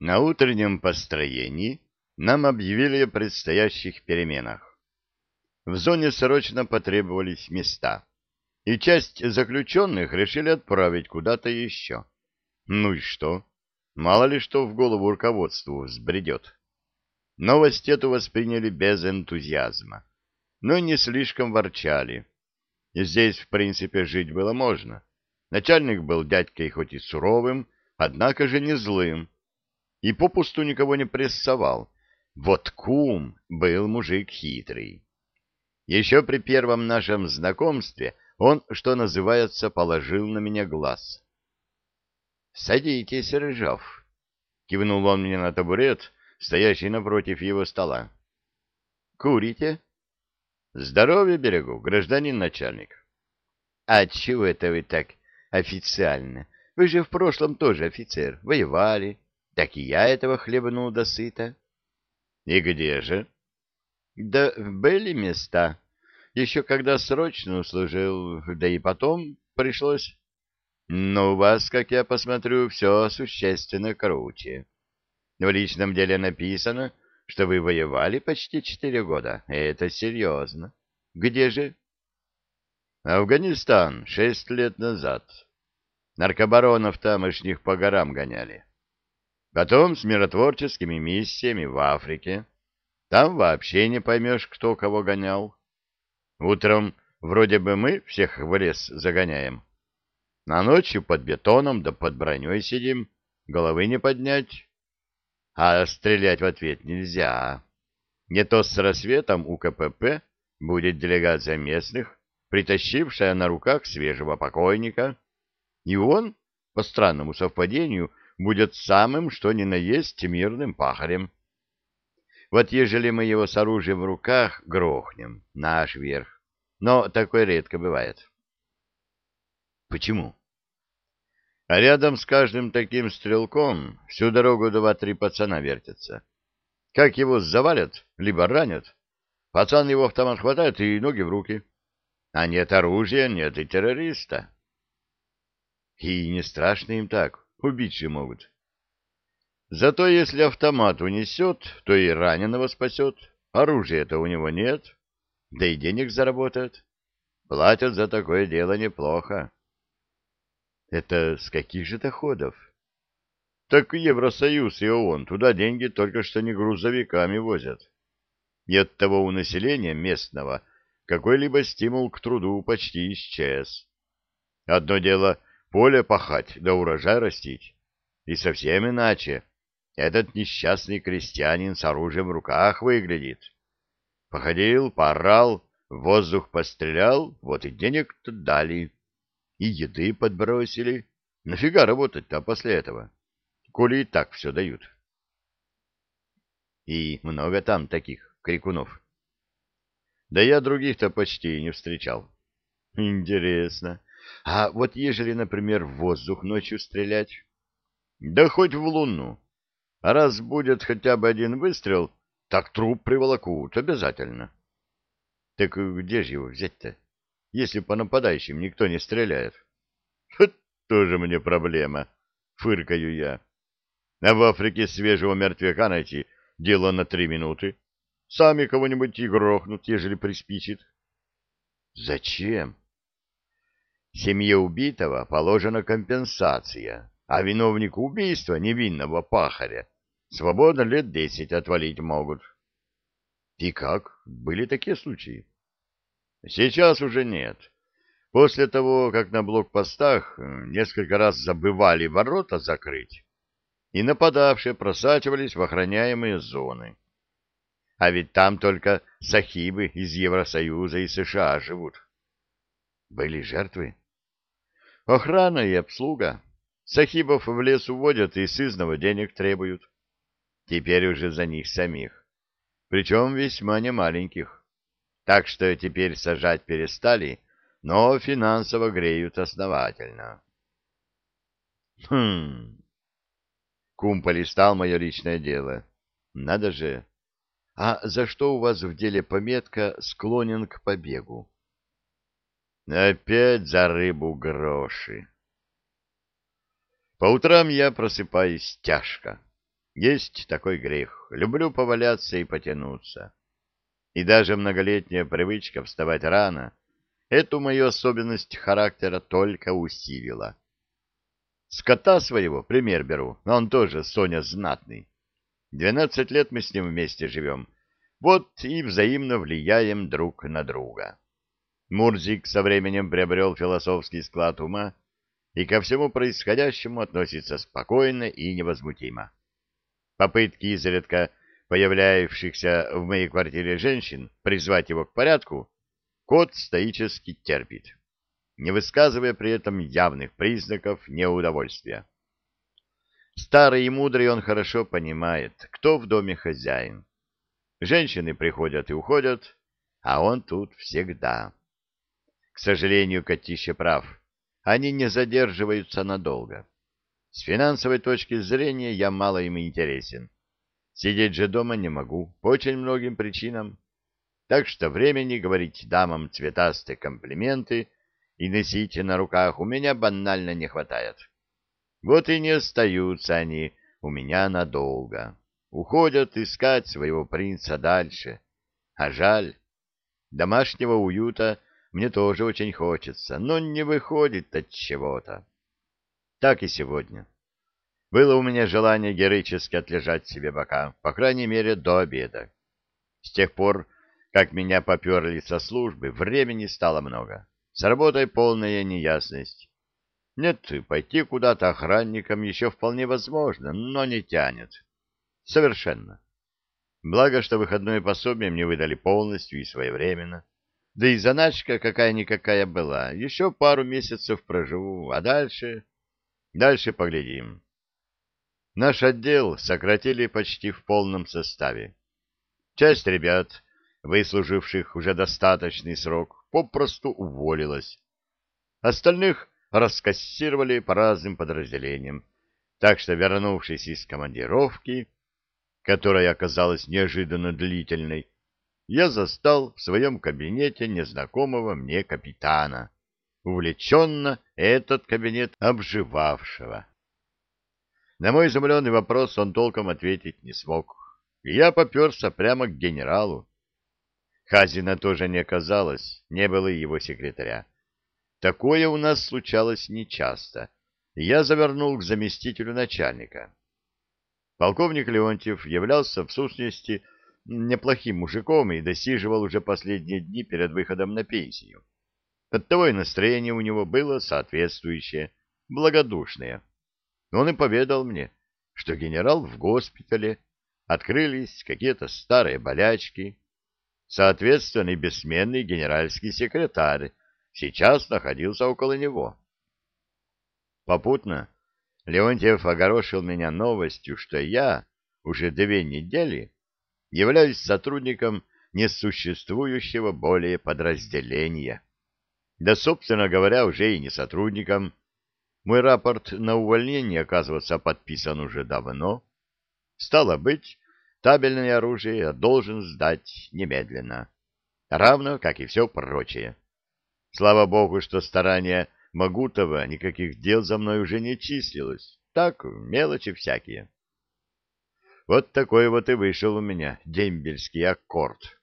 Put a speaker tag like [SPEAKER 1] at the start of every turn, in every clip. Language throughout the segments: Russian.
[SPEAKER 1] На утреннем построении нам объявили о предстоящих переменах. В зоне срочно потребовались места, и часть заключенных решили отправить куда-то еще. Ну и что? Мало ли что в голову руководству взбредет. Новость эту восприняли без энтузиазма, но не слишком ворчали. Здесь, в принципе, жить было можно. Начальник был дядькой хоть и суровым, однако же не злым, и попусту никого не прессовал. Вот кум был мужик хитрый. Еще при первом нашем знакомстве он, что называется, положил на меня глаз. — Садитесь, Рыжов, — кивнул он мне на табурет, стоящий напротив его стола. — Курите? — Здоровье берегу, гражданин начальник. — А чего это вы так официально? Вы же в прошлом тоже офицер, воевали. Так и я этого хлебнул до сыта. — И где же? — Да были места. Еще когда срочно служил, да и потом пришлось. Но у вас, как я посмотрю, все существенно круче. В личном деле написано, что вы воевали почти четыре года. Это серьезно. Где же? Афганистан, шесть лет назад. Наркобаронов тамошних по горам гоняли. Потом с миротворческими миссиями в Африке. Там вообще не поймешь, кто кого гонял. Утром вроде бы мы всех в лес загоняем. На ночью под бетоном да под броней сидим, головы не поднять а стрелять в ответ нельзя. Не то с рассветом у КПП будет делегация местных, притащившая на руках свежего покойника, и он, по странному совпадению, будет самым, что ни на есть, мирным пахарем. Вот ежели мы его с оружием в руках грохнем, наш верх, но такое редко бывает. Почему? А рядом с каждым таким стрелком всю дорогу два-три пацана вертятся. Как его завалят, либо ранят, пацан его автомат хватает и ноги в руки. А нет оружия, нет и террориста. И не страшно им так, убить же могут. Зато если автомат унесет, то и раненого спасет. Оружия-то у него нет, да и денег заработает. Платят за такое дело неплохо. Это с каких же доходов? Так Евросоюз и ООН туда деньги только что не грузовиками возят. И от того у населения местного какой-либо стимул к труду почти исчез. Одно дело поле пахать да урожай растить, и совсем иначе этот несчастный крестьянин с оружием в руках выглядит. Походил, поорал, в воздух пострелял, вот и денег-то дали и еды подбросили. Нафига работать-то после этого, коли и так все дают? И много там таких крикунов. Да я других-то почти не встречал. Интересно. А вот ежели, например, в воздух ночью стрелять? Да хоть в луну. Раз будет хотя бы один выстрел, так труп приволокут обязательно. Так где же его взять-то? если по нападающим никто не стреляет? Тоже мне проблема, фыркаю я. А в Африке свежего мертвяка найти дело на три минуты. Сами кого-нибудь и грохнут, ежели приспичит. Зачем? Семье убитого положена компенсация, а виновнику убийства невинного пахаря свободно лет десять отвалить могут. И как? Были такие случаи? Сейчас уже нет. После того, как на блокпостах несколько раз забывали ворота закрыть, и нападавшие просачивались в охраняемые зоны. А ведь там только сахибы из Евросоюза и США живут. Были жертвы? Охрана и обслуга. Сахибов в лес уводят и сызного денег требуют. Теперь уже за них самих. Причем весьма немаленьких. Так что теперь сажать перестали, но финансово греют основательно. Хм. Кум полистал мое личное дело. Надо же. А за что у вас в деле пометка «склонен к побегу»? Опять за рыбу гроши. По утрам я просыпаюсь тяжко. Есть такой грех. Люблю поваляться и потянуться. И даже многолетняя привычка вставать рано эту мою особенность характера только усилила. С кота своего пример беру, но он тоже, Соня, знатный. Двенадцать лет мы с ним вместе живем. Вот и взаимно влияем друг на друга. Мурзик со временем приобрел философский склад ума и ко всему происходящему относится спокойно и невозмутимо. Попытки изредка появляющихся в моей квартире женщин призвать его к порядку кот стоически терпит, не высказывая при этом явных признаков неудовольствия. Старый и мудрый он хорошо понимает, кто в доме хозяин. Женщины приходят и уходят, а он тут всегда. К сожалению, Котище прав. Они не задерживаются надолго. С финансовой точки зрения я мало им интересен. Сидеть же дома не могу, по очень многим причинам. Так что времени говорить дамам цветастые комплименты и носить на руках у меня банально не хватает. Вот и не остаются они у меня надолго уходят искать своего принца дальше. А жаль, домашнего уюта мне тоже очень хочется, но не выходит от чего-то. Так и сегодня. Было у меня желание героически отлежать себе бока, по крайней мере, до обеда. С тех пор, как меня поперли со службы, времени стало много. С работой полная неясность. Нет, пойти куда-то охранником еще вполне возможно, но не тянет. Совершенно. Благо, что выходное пособие мне выдали полностью и своевременно. Да и заначка какая-никакая была. Еще пару месяцев проживу, а дальше... Дальше поглядим. Наш отдел сократили почти в полном составе. Часть ребят, выслуживших уже достаточный срок, попросту уволилась. Остальных раскассировали по разным подразделениям. Так что, вернувшись из командировки, которая оказалась неожиданно длительной, я застал в своем кабинете незнакомого мне капитана, увлеченно этот кабинет обживавшего. На мой изумленный вопрос он толком ответить не смог, и я поперся прямо к генералу. Хазина тоже не оказалось, не было и его секретаря. Такое у нас случалось нечасто, и я завернул к заместителю начальника. Полковник Леонтьев являлся в сущности неплохим мужиком и досиживал уже последние дни перед выходом на пенсию. Оттого и настроение у него было соответствующее, благодушное. Он и поведал мне, что генерал в госпитале, открылись какие-то старые болячки. Соответственно, и бессменный генеральский секретарь сейчас находился около него. Попутно Леонтьев огорошил меня новостью, что я уже две недели являюсь сотрудником несуществующего более подразделения. Да, собственно говоря, уже и не сотрудником. Мой рапорт на увольнение, оказывается, подписан уже давно. Стало быть, табельное оружие я должен сдать немедленно, равно как и все прочее. Слава богу, что старания Магутова никаких дел за мной уже не числилось. Так, мелочи всякие. Вот такой вот и вышел у меня дембельский аккорд.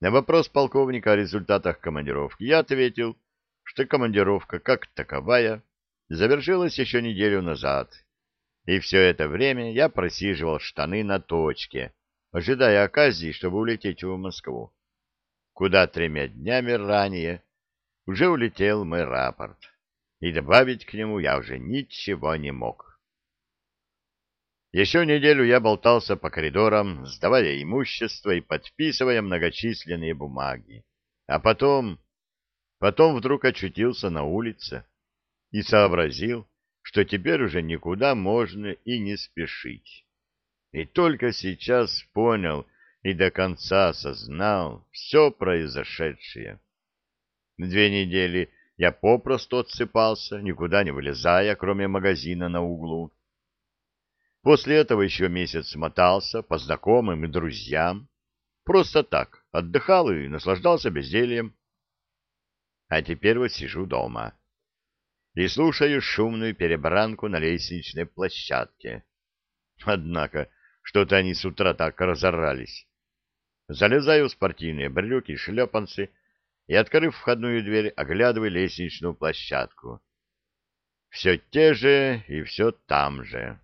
[SPEAKER 1] На вопрос полковника о результатах командировки я ответил, что командировка как таковая завершилась еще неделю назад, и все это время я просиживал штаны на точке, ожидая оказии, чтобы улететь в Москву, куда тремя днями ранее уже улетел мой рапорт, и добавить к нему я уже ничего не мог. Еще неделю я болтался по коридорам, сдавая имущество и подписывая многочисленные бумаги. А потом... Потом вдруг очутился на улице и сообразил, что теперь уже никуда можно и не спешить. И только сейчас понял и до конца осознал все произошедшее. Две недели я попросту отсыпался, никуда не вылезая, кроме магазина на углу. После этого еще месяц мотался по знакомым и друзьям. Просто так, отдыхал и наслаждался бездельем. А теперь вот сижу дома и слушаю шумную перебранку на лестничной площадке. Однако, что-то они с утра так разорались. Залезаю в спортивные брюки и шлепанцы и, открыв входную дверь, оглядываю лестничную площадку. Все те же и все там же.